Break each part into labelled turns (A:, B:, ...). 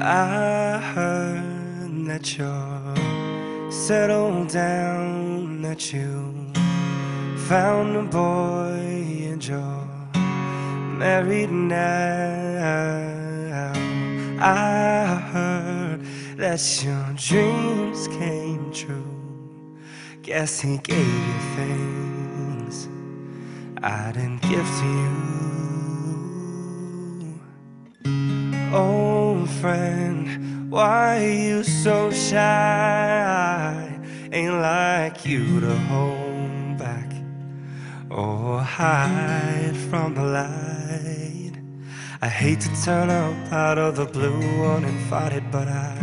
A: I heard that you're settled down, that you found a boy and you're married now. I heard that your dreams came true. Guess he gave you things I didn't give to you. Old friend, why are you so shy? Ain't like you to hold back or hide from the light. I hate to turn up out of the blue uninvited, but I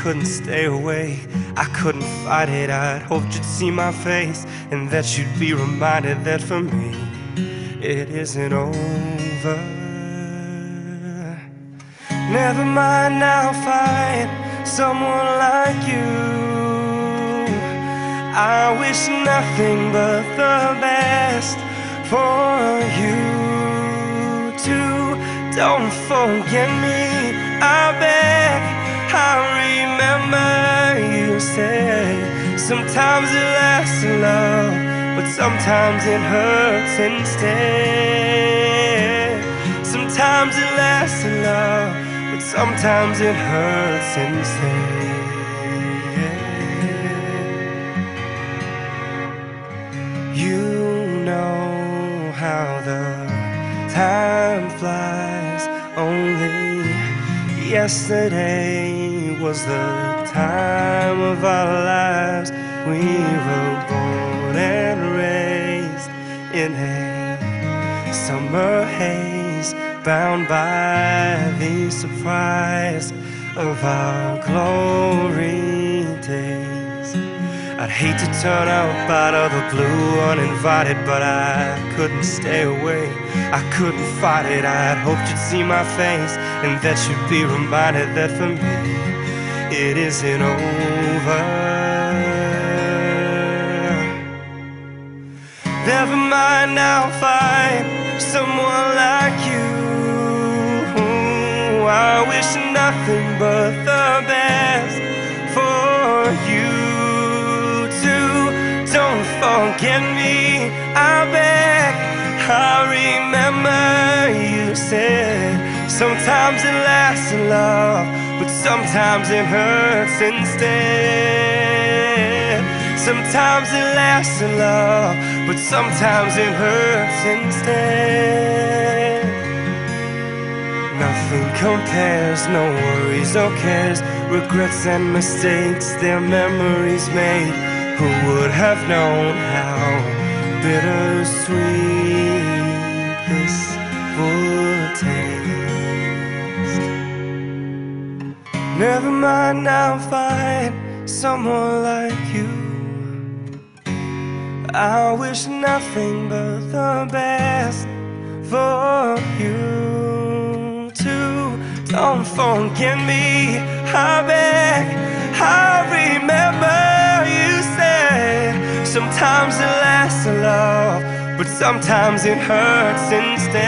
A: couldn't stay away. I couldn't fight it. I'd hoped you'd see my face and that you'd be reminded that for me it isn't over. Never mind, I'll find someone like you. I wish nothing but the best for you too. Don't forget me, I beg. I remember you said sometimes it lasts in love, but sometimes it hurts instead. Sometimes it lasts in love, but sometimes it hurts instead. You know how the time flies only yesterday was the time of our lives. We were born and raised in a summer haze, bound by the surprise of our glory days. I'd hate to turn up out of the blue uninvited, but I couldn't stay away. I couldn't fight it. I'd hoped you'd see my face and that you'd be reminded that for me it isn't over. Never mind, I'll find someone like wish nothing but the best for you too. Don't forget me, I beg. I remember you said sometimes it lasts in love, but sometimes it hurts instead. Sometimes it lasts in love, but sometimes it hurts instead. Nothing compares, no worries or cares, regrets and mistakes, they're memories made. Who would have known how bittersweet this would taste? Never mind, I'll find someone like you. I wish nothing but the best for you Don't forget me, I beg. I remember you said sometimes it lasts a love, but sometimes it hurts instead.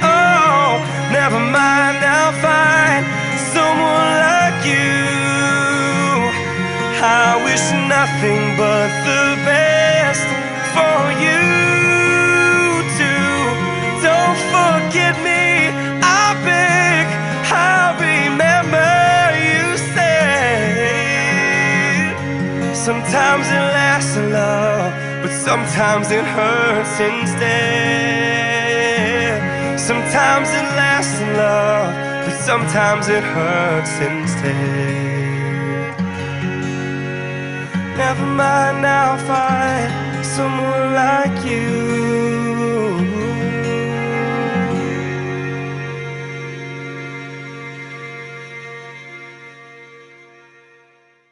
A: Oh, never mind, I'll find someone like you. I wish nothing but the best for you sometimes it lasts in love, but sometimes it hurts instead. Sometimes it lasts in love, but sometimes it hurts instead. Never mind, I'll find someone like you.